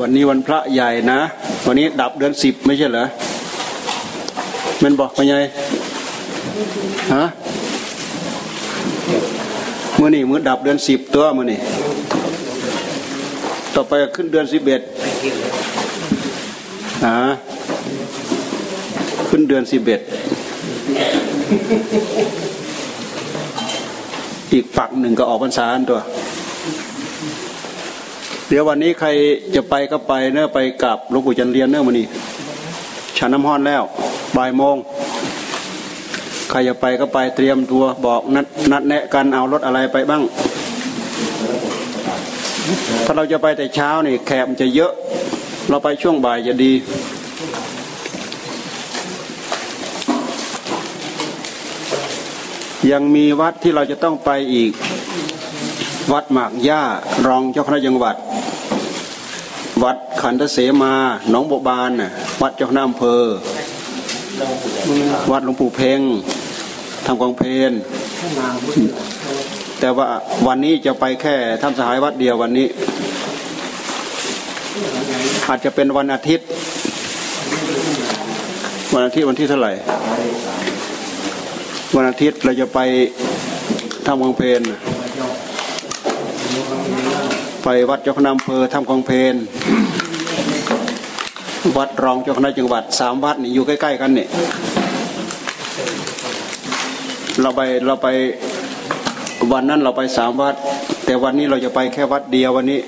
วันนี้วันพระใหญ่นะ วันนี้ดับเดือนสิบไม่ใช่เหรอมันบอกไปไงฮะมื่อนี่มื่อดับเดือนสิบตัวมื่อนี่ต่อไปขึ้นเดือนสิบเอ็ดฮะขึ้นเดือนสิบเอ็ดอีกฝักหนึ่งก็ออกพรรษาตัว เดี๋ยววันนี้ใครจะไปก็ไปเนอะไปกับหลวงปู่จันเรียนเนอะมันนี่ชาน้ำห้อนแล้วบ่ายโมงใครจะไปก็ไปเตรียมตัวบอกนัดนัดแนะกันเอารถอะไรไปบ้าง ถ้าเราจะไปแต่เช้านี่แขกมันจะเยอะ เราไปช่วงบ่ายจะดี ยังมีวัดที่เราจะต้องไปอีก วัดหมากย่ารองเจ้าคณะจังหวัด วัดขันธเสมาหนองบัวบานน่ะวัดเจ้าคณะอำเภอ วัดหลวงปู่เพงทำกองเพนแต่ว่าวันนี้จะไปแค่ทำสหายวัดเดียววันนี้ อาจจะเป็นวันอาทิตย์ วันอาทิตย์วันที่เท่าไหร่ วันอาทิตย์เราจะไปทำกองเพนะ ไปวัดเจ้าคณะอำเภอทำกองเพนวัดรองเจ้าคณะจังหวัดสามวัดนี่อยู่ใกล้ ๆ กันเนี่ยเราไปเราไปวันนั้นเราไปสามวัด แต่วันนี้เราจะไปแค่วัดเดียววันนี้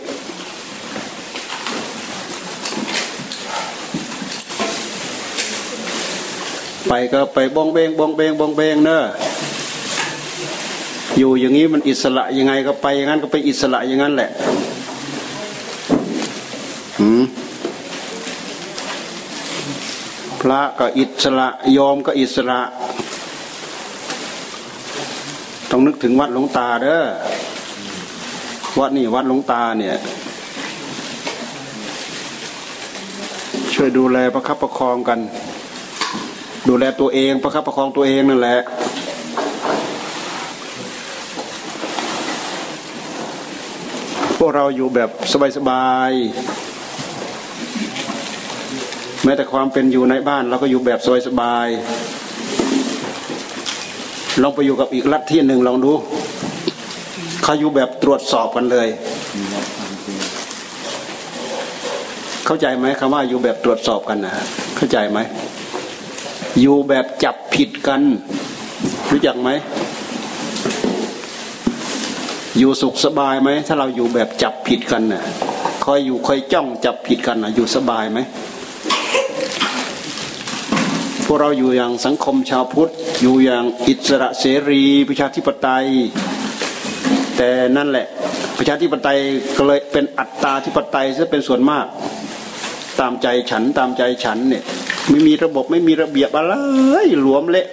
ไปก็ไปบองเบงบองเบงบองเบงเนอะอยู่อย่างนี้มันอิสระยังไงก็ไปอย่างนั้นก็ไปอิสระอย่างนั้นแหละหืมพ ระก็อิสระโยมก็อิสระ ต้องนึกถึงวัดหลวงตาเด้อวัดนี่วัดหลวงตาเนี่ย ช่วยดูแลประคับประคองกัน ดูแลตัวเองประคับประคองตัวเองนั่นแหละพวกเราอยู่แบบสบายๆ แม้แต่ความเป็นอยู่ในบ้านเราก็อยู่แบบสบายลองไปอยู่กับอีกลัทธิหนึ่งลองดูเขาอยู่แบบตรวจสอบกันเลย เข้าใจไหมคำว่าอยู่แบบตรวจสอบกันนะเข้าใจไหมอยู่แบบจับผิดกัน รู้จักไหมอยู่สุขสบายไหมถ้าเราอยู่แบบจับผิดกันน่ะคอยอยู่คอยจ้องจับผิดกันน่ะ อยู่สบายไหม พวกเราอยู่อย่างสังคมชาวพุทธ อยู่อย่างอิสระเสรีประชาธิปไตย แต่นั่นแหละประชาธิปไตยก็เลยเป็นอัตตาธิปไตยซะเป็นส่วนมาก ตามใจฉันตามใจฉันเนี่ยไม่มีระบบไม่มีระเบียบอะไรหลวมเละ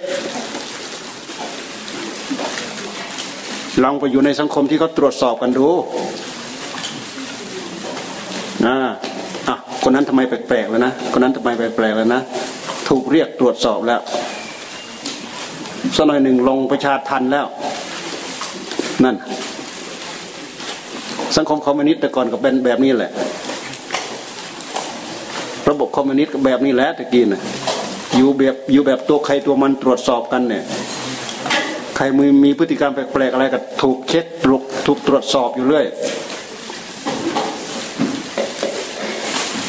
ลองไปอยู่ในสังคมที่เขาตรวจสอบกันดูนะอะคนนั้นทำไมแปลกๆแล้วนะคนนั้นทำไมแปลกๆแล้วนะ ถูกเรียกตรวจสอบแล้วสักหน่อยหนึ่งลงประชาทันแล้ว นั่น สังคมคอมมิวนิสต์แต่ก่อนก็เป็นแบบนี้แหละ ระบบคอมมิวนิสต์ก็แบบนี้แหละตะกี้นะอยู่แบบอยู่แบบตัวใครตัวมันตรวจสอบกันเนี่ยใครมีมีพฤติกรรมแปลกๆอะไรก็ถูกเช็คถูกถูกตรวจสอบอยู่เรื่อย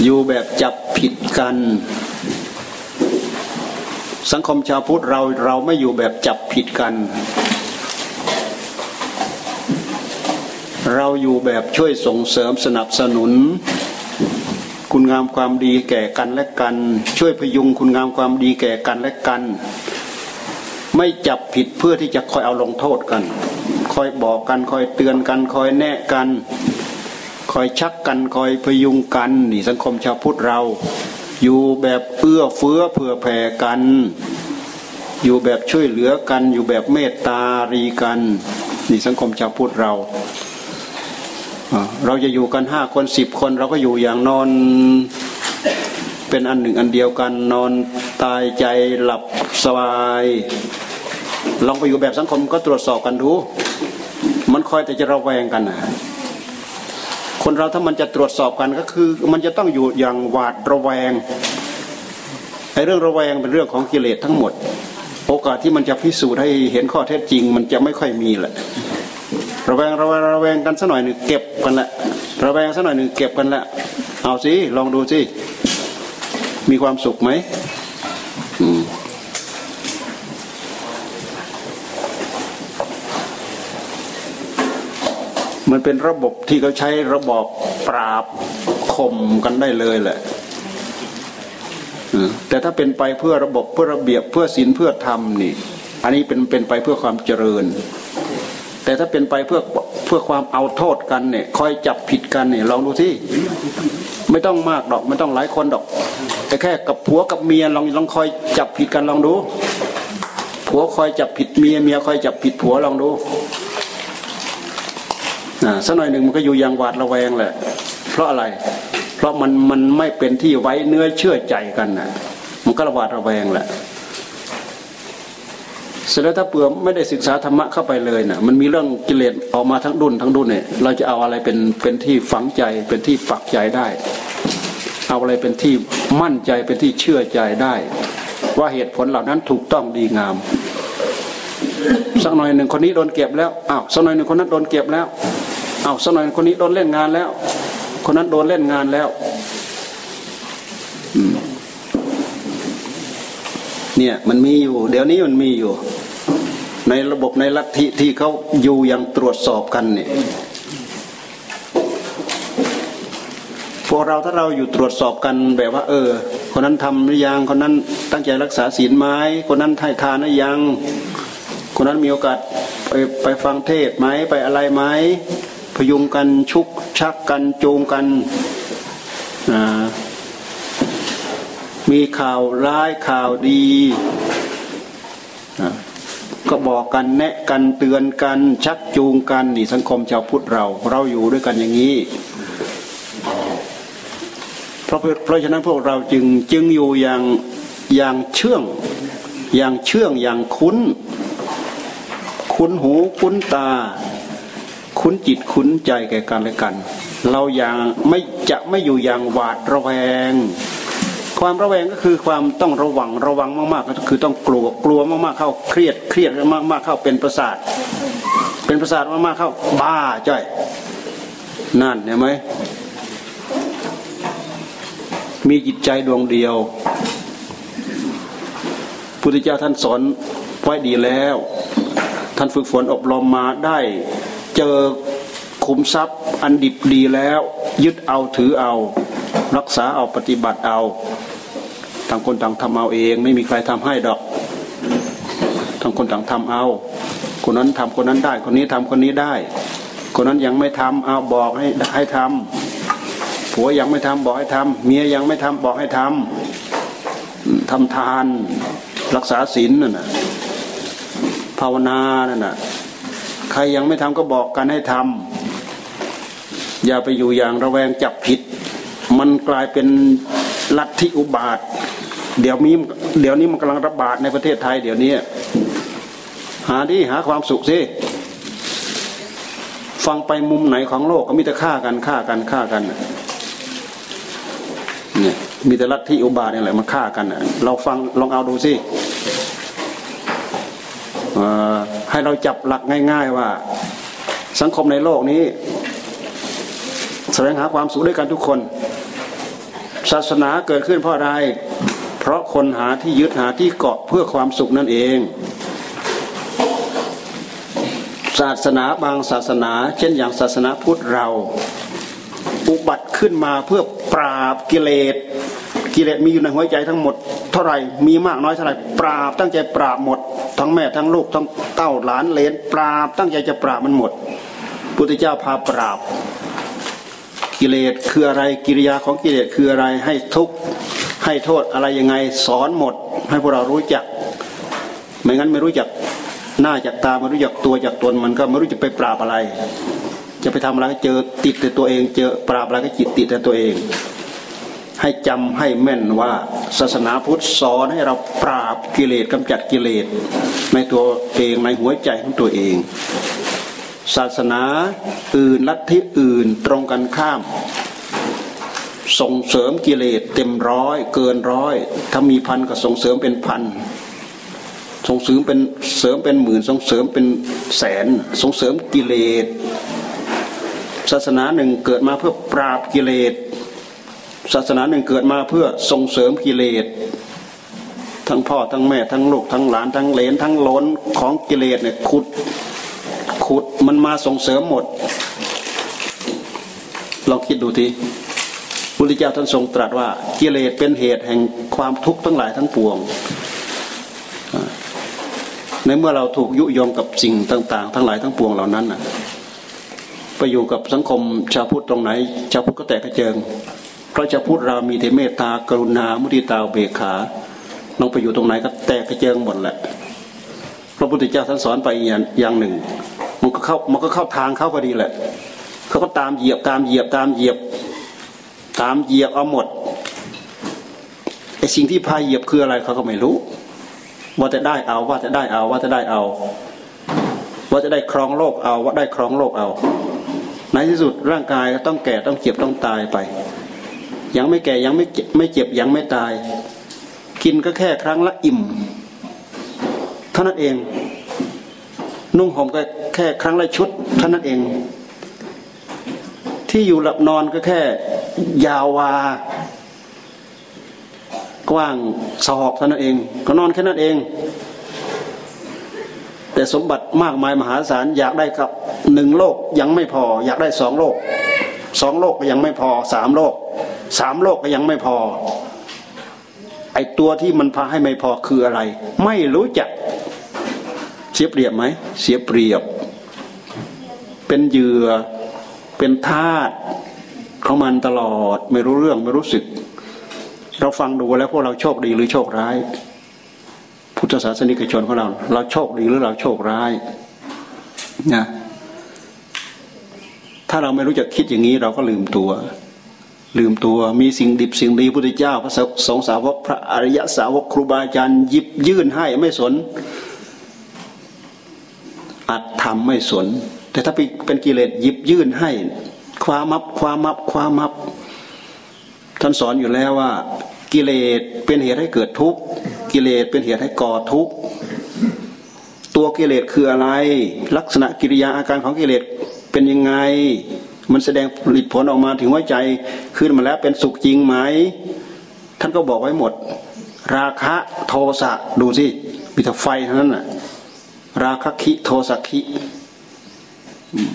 อยู่แบบจับผิดกัน สังคมชาวพุทธเราเราไม่อยู่แบบจับผิดกัน เราอยู่แบบช่วยส่งเสริมสนับสนุน คุณงามความดีแก่กันและกัน ช่วยพยุงคุณงามความดีแก่กันและกัน ไม่จับผิดเพื่อที่จะคอยเอาลงโทษกัน คอยบอกกันคอยเตือนกันคอยแนะกัน คอยชักกันคอยพยุงกันนี่สังคมชาวพุทธเรา อยู่แบบเอื้อเฟื้อเผื่อแผ่กัน อยู่แบบช่วยเหลือกัน อยู่แบบเมตตารีกันนี่สังคมชาวพุทธเราเราจะอยู่กันห้าคนสิบคน เราก็อยู่อย่างนอนเป็นอันหนึ่งอันเดียวกันนอนตายใจหลับสบายลองไปอยู่แบบสังคมก็ตรวจสอบกันดู มันคอยแต่จะระแวงกันนะ คนเราถ้ามันจะตรวจสอบกันก็คือ มันจะต้องอยู่อย่างหวาดระแวงไอ้เรื่องระแวงเป็นเรื่องของกิเลสทั้งหมด โอกาสที่มันจะพิสูจน์ให้เห็นข้อเท็จจริง มันจะไม่ค่อยมีแหละระแวงระแวงระแวงกันสักหน่อยหนึ่งเก็บกันละระแวงสักหน่อยหนึ่งเก็บกันละเอาสิลองดูสิมีความสุขไหม มันเป็นระบบที่เขาใช้ระบอบปราบข่มกันได้เลยแหละแต่ถ้าเป็นไปเพื่อระบบเพื่อระเบียบเพื่อศีลเพื่อธรรมนี่ อันนี้เป็นเป็นไปเพื่อความเจริญ แต่ถ้าเป็นไปเพื่อเพื่อความเอาโทษกันเนี่ยคอยจับผิดกันเนี่ยลองดูที่ไม่ต้องมากดอกไม่ต้องหลายคนดอก แต่แค่กับผัวกับเมียลองลองคอยจับผิดกันลองดูผัวคอยจับผิดเมียเมียคอยจับผิดผัวลองดู สักหน่อยหนึ่งมันก็อยู่อย่างหวาดระแวงแหละ เพราะอะไร เพราะมันมันไม่เป็นที่ไว้เนื้อเชื่อใจกันนะมันก็ระหวาดระแวงแหละเสร็จแล้วถ้าเปลือไม่ได้ศึกษาธรรมะเข้าไปเลยนะ่ะมันมีเรื่องกิเลสออกมาทั้งดุนทั้งดุนเนี่ยเราจะเอาอะไรเป็นเป็นที่ฝังใจเป็นที่ฝักใจได้ เอาอะไรเป็นที่มั่นใจเป็นที่เชื่อใจได้ ว่าเหตุผลเหล่านั้นถูกต้องดีงาม สักหน่อยหนึ่งคนนี้โดนเก็บแล้วอ้าวสักหน่อยหนึ่งคนนั้นโดนเก็บแล้ว เอาสักหน่อยคนนี้โดนเล่นงานแล้ว คนนั้นโดนเล่นงานแล้วเนี่ยมันมีอยู่ เดี๋ยวนี้มันมีอยู่ ในระบบในลัทธิที่เขาอยู่ยังตรวจสอบกันเนี่ยพวกเราถ้าเราอยู่ตรวจสอบกันแบบว่า เออ คนนั้นทำหรือยังคนนั้นตั้งใจรักษาศีลไหมคนนั้นให้ทานหรือยัง คนนั้นมีโอกาสไปไปฟังเทศไหมไปอะไรไหม พยุงกันชุกชักกันจูงกัน มีข่าวร้ายข่าวดี ก็บอกกันแนะกันเตือนกัน ชักจูงกันนี่สังคมชาวพุทธเรา เราอยู่ด้วยกันอย่างนี้เพราะเพราะฉะนั้นพวกเราจึงจึงอยู่อย่างอย่างเชื่องอย่างเชื่องอย่างคุ้น คุ้นหูคุ้นตา คุ้นจิตคุ้นใจแก่กันและกัน เราอย่างไม่จะไม่อยู่อย่างหวาดระแวง ความระแวงก็คือความต้องระวังระวังมากๆ ก็คือต้องกลัวกลัวมากๆเข้าเครียดเครียดมากๆเข้าเป็นประสาท เป็นประสาทมากๆเข้าบ้าจ้อยนั่นเห็นไหมมีจิตใจดวงเดียวพุทธเจ้าท่านสอนไว้ดีแล้ว ท่านฝึกฝนอบรมมาได้ เจอขุมทรัพย์อันดิบดีแล้ว ยึดเอาถือเอา รักษาเอาปฏิบัติเอาต่างคนต่างทำเอาเอง ไม่มีใครทำให้ดอกทั้งคนต่างทำเอา คนนั้นทำคนนั้นได้ คนนี้ทำคนนี้ได้ คนนั้นยังไม่ทำเอาบอกให้ให้ทำผัวยังไม่ทำบอกให้ทำเมียยังไม่ทำบอกให้ทำทำทาน รักษาศีลนั่นนะภาวนานั่นนะ ใครยังไม่ทำก็บอกกันให้ทำอย่าไปอยู่อย่างระแวงจับผิด มันกลายเป็นลัทธิอุบาท เดี๋ยวนี้เดี๋ยวนี้มันกำลังระบาดในประเทศไทย เดี๋ยวนี้ หาดิหาความสุขสิฟังไปมุมไหนของโลกก็มีแต่ฆ่ากันฆ่ากันฆ่ากันเนี่ยมีแต่ลัทธิอุบาทนี่แหละมาฆ่ากันเราฟังลองเอาดูสิ ให้เราจับหลักง่าย ๆ ว่า สังคมในโลกนี้ แสวงหาความสุขด้วยกันทุกคน ศาสนาเกิดขึ้นเพราะอะไร เพราะคนหาที่ยึดหาที่เกาะเพื่อความสุขนั่นเอง ศาสนาบางศาสนา เช่นอย่างศาสนาพุทธเรา อุบัติขึ้นมาเพื่อปราบกิเลส กิเลสมีอยู่ในหัวใจทั้งหมดเท่าไหร่มีมากน้อยเท่าไหร่ปราบตั้งใจปราบหมด ทั้งแม่ทั้งลูกทั้งเต้าหลานเลนปราบตั้งใจจะปราบมันหมด พุทธเจ้าพาปราบ กิเลสคืออะไรกิริยาของกิเลสคืออะไรให้ทุกข์ให้โทษอะไรยังไงสอนหมด ให้พวกเรารู้จัก ไม่งั้นไม่รู้จักหน้าจากตาไม่รู้จักตัวจากตนมันก็ไม่รู้จะไปปราบอะไร จะไปทำอะไรก็เจอติดแต่ตัวเอง เจอปราบอะไรก็จิตติดแต่ตัวเอง ให้จำให้แม่นว่าศาสนาพุทธสอนให้เราปราบกิเลสกำจัดกิเลสในตัวเองในหัวใจของตัวเอง ศาสนาอื่นลัทธิอื่นตรงกันข้าม ส่งเสริมกิเลสเต็มร้อย เกินร้อย ถ้ามีพันก็ส่งเสริมเป็นพันส่งเสริมเป็นเสริมเป็นหมื่นส่งเสริมเป็นแสนส่งเสริมกิเลสศาสนาหนึ่งเกิดมาเพื่อปราบกิเลส ศาสนาหนึ่งเกิดมาเพื่อส่งเสริมกิเลสทั้งพ่อทั้งแม่ทั้งลูกทั้งหลานทั้งเลนทั้งล้นของกิเลสเนี่ยขุดขุดมันมาส่งเสริมหมดลองคิดดูทีพุทธเจ้าท่านทรงตรัสว่ากิเลสเป็นเหตุแห่งความทุกข์ทั้งหลายทั้งปวง ในเมื่อเราถูกยุยงกับสิ่งต่าง ๆ ทั้งหลายทั้งปวงเหล่านั้นนะไปอยู่กับสังคมชาวพุทธตรงไหน ชาวพุทธก็แตกกระเจิง พราะชาพุทธเรามีแต่เมตตากรุณา มุทิตาเบกขาลองไปอยู่ตรงไหนก็แตกกระเจิงหมดแหละ พระพุทธเจ้าท่านสอนไปอย่างหนึ่ง มันก็เข้ามันก็เข้าทางเข้าพอดีแหละ เขาก็ตามเหยียบตามเหยียบตามเหยียบ ตามเหยียบเอาหมดไอ้สิ่งที่พาเหยียบคืออะไรเขาก็ไม่รู้ ว่าจะได้เอาว่าจะได้เอาว่าจะได้เอา ว่าจะได้ครองโลกเอาว่าได้ครองโลกเอา ในที่สุดร่างกายก็ต้องแก่ต้องเจ็บต้องตายไป ยังไม่แก่ยังไม่ไม่เจ็บยังไม่ตาย กินก็แค่ครั้งละอิ่ม เท่านั้นเอง นุ่งห่มก็แค่ครั้งละชุด เท่านั้นเอง ที่อยู่หลับนอนก็แค่ ยาววา กว้างสอกเท่านั้นเอง ก็นอนแค่นั้นเอง แต่สมบัติมากมายมหาศาลอยากได้กับหนึ่งโลกยังไม่พอ อยากได้สองโลกสองโลกก็ยังไม่พอสามโลก สามโลกก็ยังไม่พอ ไอตัวที่มันพาให้ไม่พอคืออะไร ไม่รู้จัก เสียเปรียบไหม เสียเปรียบ เป็นเหยื่อ เป็นทาสของมันตลอด ไม่รู้เรื่องไม่รู้สึก เราฟังดูแล้วพวกเราโชคดีหรือโชคร้าย พุทธศาสนิกชนของเรา เราโชคดีหรือเราโชคร้ายนะถ้าเราไม่รู้จักคิดอย่างนี้เราก็ลืมตัว ลืมตัวมีสิ่งดิบสิ่งดีพุทธเจ้า พระสงฆ์สาวกพระอริยสาวกครูบาอาจารย์ยิบยื่นให้ไม่สน อัดทำไม่สน แต่ถ้าเป็นกิเลสยิบยื่นให้ความมับความมับความมับ ท่านสอนอยู่แล้วว่า กิเลสเป็นเหตุให้เกิดทุกข์กิเลสเป็นเหตุให้ก่อทุกข์ตัวกิเลสคืออะไร ลักษณะกิริยาอาการของกิเลสเป็นยังไง มันแสดงผลิตผลออกมาถึงว่าใจขึ้นมาแล้วเป็นสุขจริงไหม ท่านก็บอกไว้หมด ราคะโทสะดูสิมีแต่ไฟเท่านั้นน่ะราคะคิโทสะคิ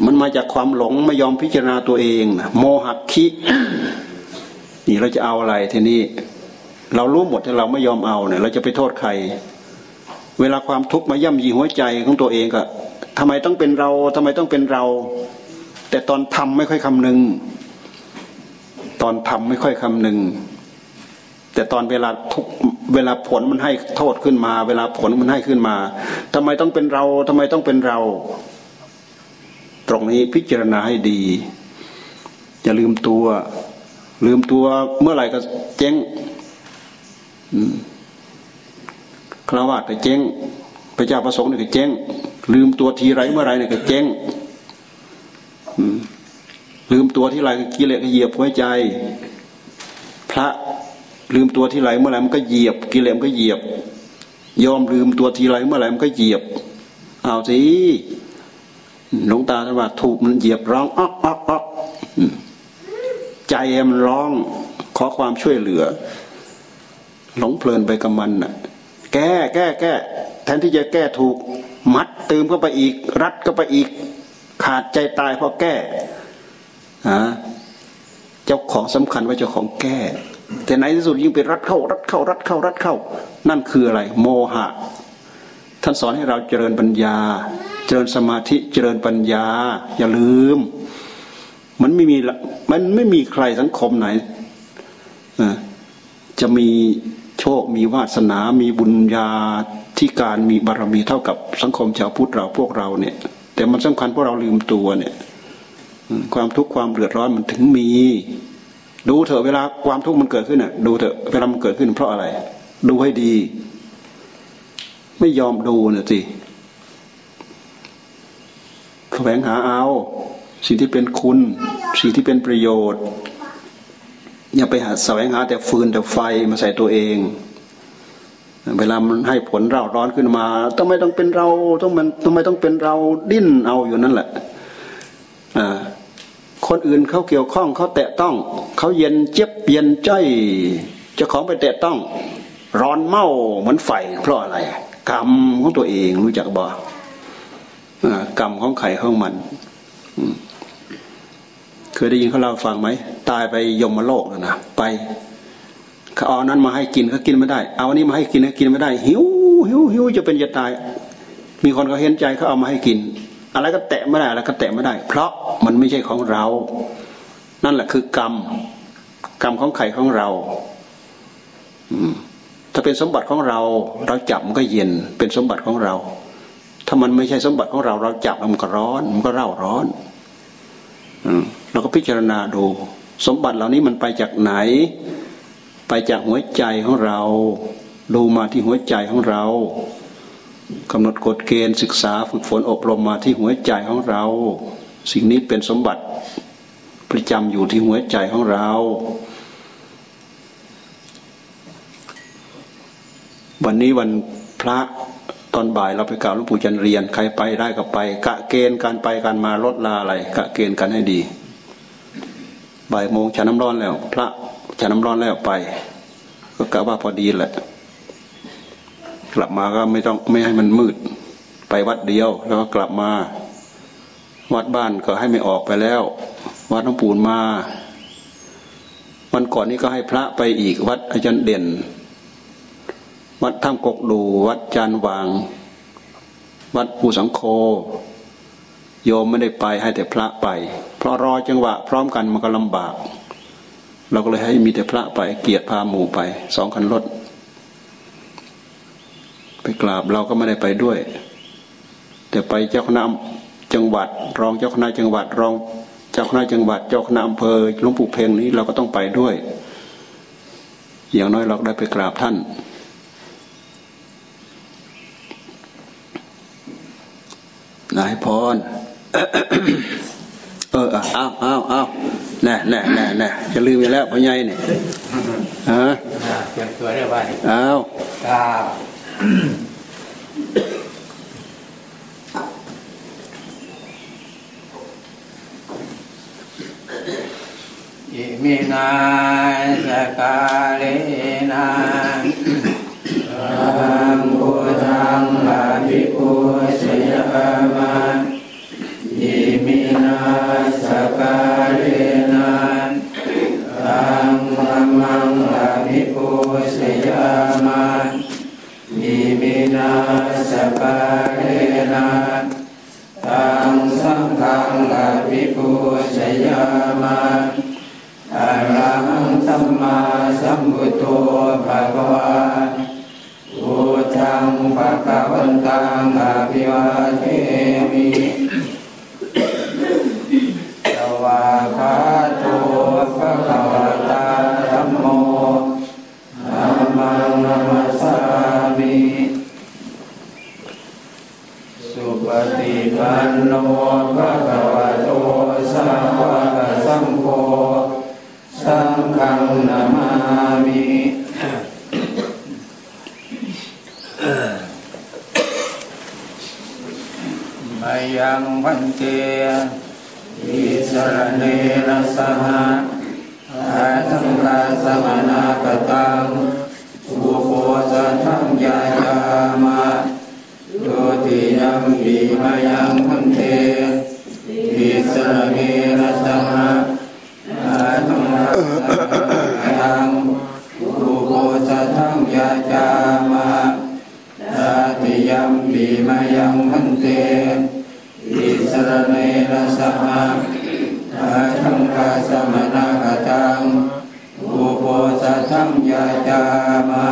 มันมาจากความหลงไม่ยอมพิจารณาตัวเองโมหะคินี่เราจะเอาอะไรทีนี้ เรารู้หมดแต่เราไม่ยอมเอาเนี่ย เราจะไปโทษใคร เวลาความทุกข์มาย่ำยีหัวใจของตัวเองก็ทำไมต้องเป็นเราทำไมต้องเป็นเรา แต่ตอนทำไม่ค่อยคำนึง ตอนทำไม่ค่อยคำนึง แต่ตอนเวลาทุกเวลาผลมันให้โทษขึ้นมา เวลาผลมันให้ขึ้นมาทำไมต้องเป็นเราทำไมต้องเป็นเรา ตรงนี้พิจารณาให้ดี อย่าลืมตัว ลืมตัวเมื่อไหร่ก็เจ๊งคราวาสก็เจ๊งพระเจ้าประสงค์นี่ก็เจ๊งลืมตัวทีไรเมื่อไรเนี่ยก็เจ๊ง ลืมตัวที่ไรกิเลสก็เหยียบหัวใจ พระลืมตัวที่ไรเมื่อไหร่มันก็เหยียบ กิเลสมันก็เหยียบ ยอมลืมตัวทีไรเมื่อไหร่มันก็เหยียบ เอาสิหลวงตาท่านว่าถูกมันเหยียบร้องอ๊อกอ๊อกอ๊อกใจมันร้องขอความช่วยเหลือ หลงเพลินไปกับมันน่ะ แก้แก้แก้แทนที่จะแก้ถูก มัดตืมเข้าไปอีก รัดเข้าไปอีก ขาดใจตายเพราะแก้ฮะเจ้าของสำคัญว่าเจ้าของแก้ แต่ในที่สุดยิ่งไปรัดเข้า รัดเข้า รัดเข้า รัดเข้า นั่นคืออะไร โมหะ ท่านสอนให้เราเจริญปัญญา เจริญสมาธิเจริญปัญญา อย่าลืม มันไม่มีมันไม่มีใครสังคมไหนจะมีโชคมีวาสนา มีบุญญาที่การมีบารรมีเท่ากับสังคมชาวพุทธเราพวกเราเนี่ย แต่มันสำคัญเพวกเราลืมตัวเนี่ยความทุกข์ความเดือดร้อนมันถึงมี ดูเถอะเวลาความทุกข์มันเกิดขึ้นน่ะ ดูเถอะเวลามันเกิดขึ้นเพราะอะไร ดูให้ดี ไม่ยอมดูเนี่ยสิแสวงหาเอา สิ่งที่เป็นคุณ สิ่งที่เป็นประโยชน์ อย่าไปหาแสวงหาแต่ฟืนแต่ไฟมาใส่ตัวเอง เวลามันให้ผลเราร้อนขึ้นมาต้องไม่ต้องเป็นเราต้องมันทำไมต้องเป็นเราดิ้นเอาอยู่นั่นแหละคนอื่นเขาเกี่ยวข้องเขาแตะต้องเขาเย็นเจ็บเย็นใจเจ้าของไปแตะต้อง ร้อนเมาเหมือนไฟเพราะอะไร กรรมของตัวเองรู้จักบ่กรรมของไข่ของมันเคยได้ยินเขาเล่าฟังไหมตายไปยมโลกแล้วนะไป เขาเอานั้นมาให้กินเขากินไม่ได้ เอาอันนี้มาให้กินเขากินไม่ได้ หิวหิวหิวจะเป็นจะตาย มีคนเขาเห็นใจเขาเอามาให้กิน อะไรก็แตะไม่ได้อะไรก็แตะไม่ได้ เพราะมันไม่ใช่ของเรา นั่นแหละคือกรรม กรรมของไข่ของเราถ้าเป็นสมบัติของเรา เราจับมันก็เย็นเป็นสมบัติของเรา ถ้ามันไม่ใช่สมบัติของเรา เราจับมันก็ร้อน มันก็เร่าร้อนอืมเราก็พิจารณาดู สมบัติเหล่านี้มันไปจากไหน ไปจากหัวใจของเรา ดูมาที่หัวใจของเรากำหนดกฎเกณฑ์ศึกษาฝึกฝนอบรมมาที่หัวใจของเรา สิ่งนี้เป็นสมบัติประจำอยู่ที่หัวใจของเรา วันนี้วันพระตอนบ่ายเราไปกล่าวหลวงปู่จันเรียน ใครไปได้ก็ไป กะเกณฑ์การไปการมาลดลาอะไร กะเกณฑ์กันให้ดี บ่ายโมงฉันน้ำร้อนแล้ว พระ ฉันน้ำร้อนแล้วไป ก็กะว่าพอดีแหละ กลับมาก็ไม่ต้องไม่ให้มันมืด ไปวัดเดียว แล้วก็กลับมา วัดบ้านก็ให้ไม่ออกไปแล้ว วัดหลวงปู่มาวันก่อนนี้ก็ให้พระไปอีกวัดอาจารย์เด่น วัดถ้ำกกดู วัดจานวาง วัดภูสังโค โยมไม่ได้ไปให้แต่พระไป เพราะรอจังหวะ พร้อมกันมันก็ลำบาก เราก็เลยให้มีแต่พระไป เกียรติพาหมู่ไป สองคันรถ ไปกราบเราก็ไม่ได้ไปด้วย แต่ไปเจ้าคณะจังหวัด รองเจ้าคณะจังหวัด รองเจ้าคณะจังหวัด เจ้าคณะอำเภอหลวงปู่เพ่งนี้เราก็ต้องไปด้วย อย่างน้อยเราได้ไปกราบท่าน นายพร เอออ้าวอ้าวอ้าว น่แน่แน่แน่จะลืมไปแล้วพ่อใหญ่เนี่ยฮะเตรียมตัวได้ไหมอ้าวครับอิมินาสกาเลนาอังพุทั สังนามามิมายังพันเตอิสรเนนะสหะอาทังกาสมนากตังอุโปสัทังยาจามะโยติยังปีมายังพันเตอิสรเนนะสหะ นากตังอุโปสัทังยาจามะตาติยัมปีมายังพันเตอิสระเนนะสหะอาทังกาสมณกตังอุโปสัทังยาจามะ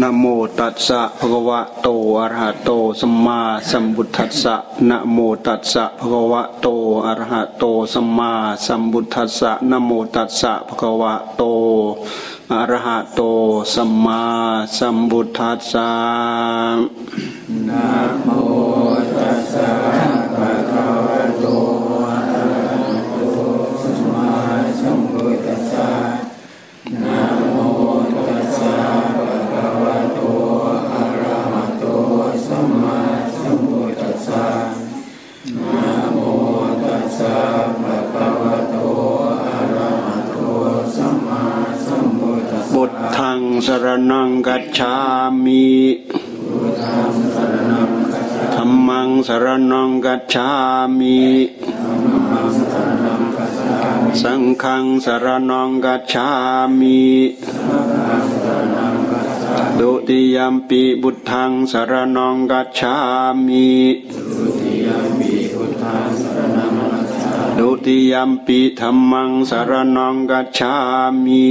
นะโมตัสสะภะคะวะโตอะระหะโตสัมมาสัมพุทธัสสะนะโมตัสสะภะคะวะโตอะระหะโตสัมมาสัมพุทธัสสะนะโมตัสสะภะคะวะโตอะระหะโตสัมมาสัมบุทธัสสะนะโมตัสสะภะคะวะ สรนังกัจฉามิธรรมังสรนังกัจฉามิสังฆังสรนังกัจฉามิดุติยมปีบุตทังสรนังกัจฉามิ ดุติยมปีธรรมังสารนังกัจฉามิ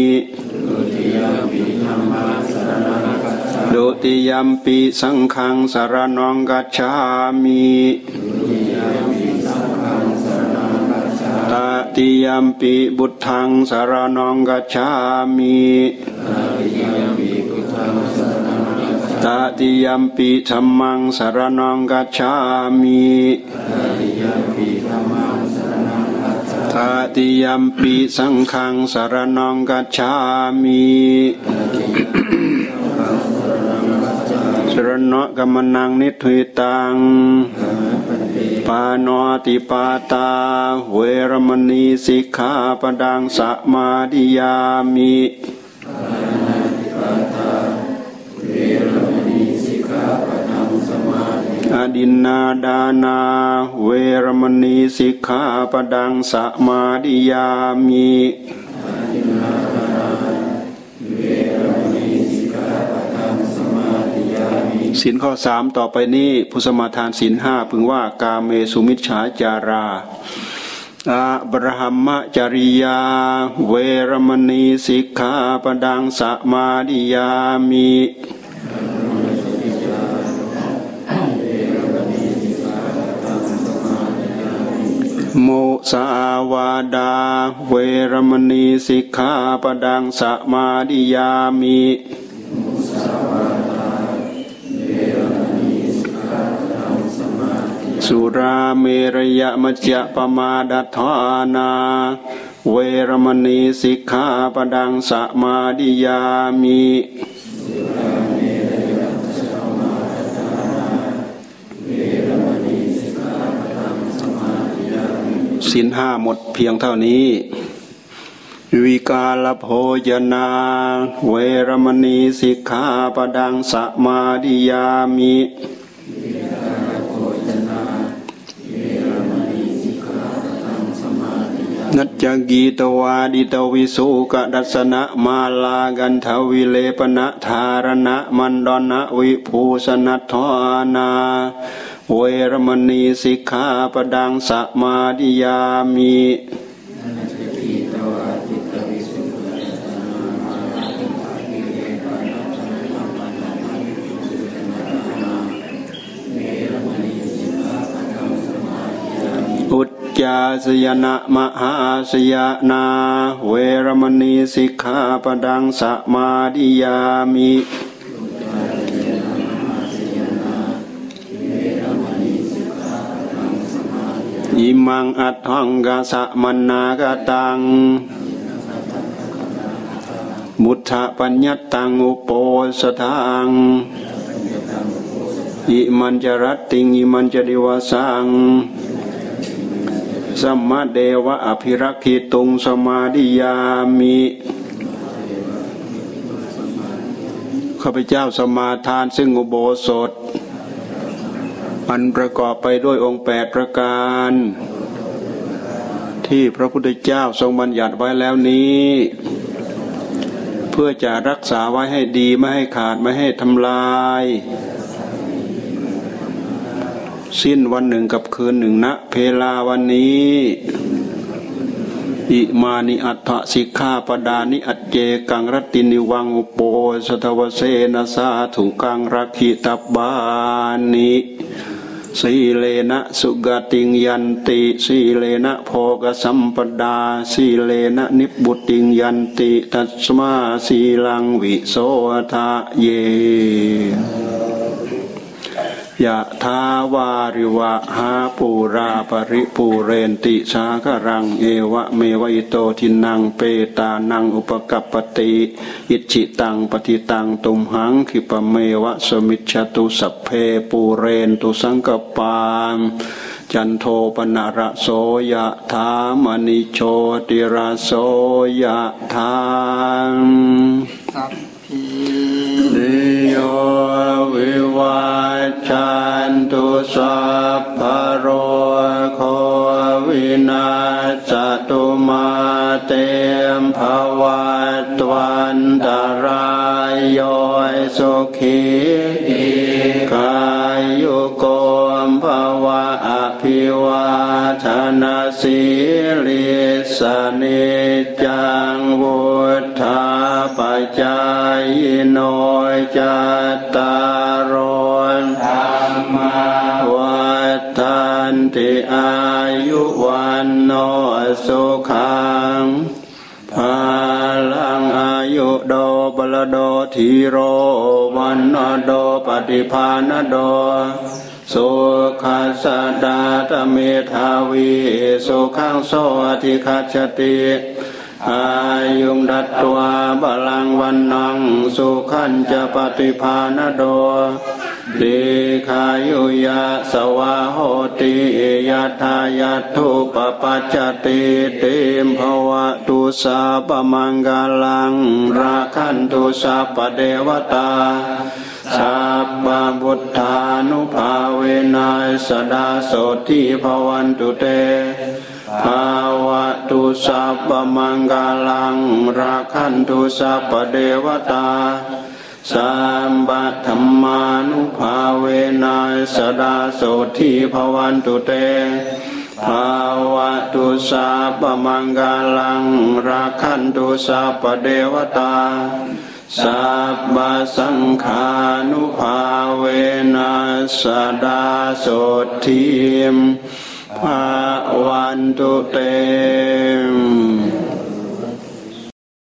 ดุติยมปีสังขังสารนองกัจฉามิตติยมปีบุตทังสารนองกัจฉามิตติยมปีธรรมังสารนองกัจฉามิตติยมปี สังขังสารนองกัจฉามิสรณะกัมมนังนิทุยตังปานอติปาตา เวรมณีสิกขาปดังสัมาดิยามิอ อดินนาดานา เวรมณีสิกขาปดังสัมาดิยามิสินข้อสามต่อไปนี้ผู้สมาทานสินห้าพึงว่ากาเมสุมิชฉาจาราอาบรหัมจริยา เวรมณีสิกขาปดังสัมาดิยามิ โมสาวาดา เวรมณีสิกขาปดังสมาดิยามิสุราเมรยมัจจปมาดัทานา เวรมณีสิกขาปดังสมาดิยามิสิ นห้าหมดเพียงเท่านี้ วิกาลโภยนา เวรมณีสิกขาปดังสมาดิยามินัจจกีตวาดิตวิสุกดัสนะมาลากันทวิเลปนะธารณะมันดนะวิภูสนัทนา เวรมณีสิกขาปดังสัมาดิยามิจาสยนะมหาสยนา เวรมณีสิกขาปดังสมาดิยามิ มังอัตถังกาสะมนากตัง มุทธปัญญตังอุปโปสทังอิมันจรัตติงอิมันจดิวสังสัมมาเดวะอภิรักขิตุงสมาดิยามิข้าพเจ้าสมาทานซึ่งอุโบสถ อันประกอบไปด้วยองค์แปดประการ ที่พระพุทธเจ้าทรงบัญญัติไว้แล้วนี้ เพื่อจะรักษาไว้ให้ดีไม่ให้ขาดไม่ให้ทำลาย สิ้นวันหนึ่งกับคืนหนึ่งนะเพลาวันนี้อิมานิอัตถสิกขาปดานิอัจเจกังรตินิวังอุโปสทวเสนสาถุกังรักขิตบานิ สีเลนะสุกติงยันติ สีเลนะโพกสัมปดา สีเลนะนิบุติงยันติ ตัสมาสีลังวิโสทะเย ยะทาวาริวะหาปูราปริปูเรนติสาครังเอวะเมวิโตทินังเปตานังอุปกัปปติอิจิตังปฏิตังตุมหังคิปเมวะสมิจฉตุสัพเพปูเรนตุสังกปามจันโทปนะระโสยะธามณิโชติระโสยะธามสัพพี นิโยวิวัชันตุสัพพโรโควินาสตุมาเตมภวัตวันตรายโยสุขีกายุโกมภวะอภิวาทนาสีลิสนิจัง จายโนจตารนธรรมาวัฏันติอายุวันโนสุขังภาลังอายุโดบลโดทีโรวันนโดปฏิภาณโดสุขัสดาตเมธาวีสุขังโสอธิคัจติ อายุงดัตตวาบาลังวันนัง สุขันจะปฏิภาณโดดีขายุยะสวะโหติยะทายาทุปปัจจติติมภวะตุสาปมังกาลัง ราคันตุสาปเดวตาสัพพบุตธานุภาเวนัยสดาโสทิภวันตุเตภาวะ ตุสัพพมังกาลังราคันตุสัพเดวตาสัมบัตธรรมานุภาเวนัยสดาโสทิภวันตุเตภาวะตุสัพพมังกาลังราคันตุสัพเดวตาสัพพสังขานุภาเวนัสดาโสทิม ภาวันตุเต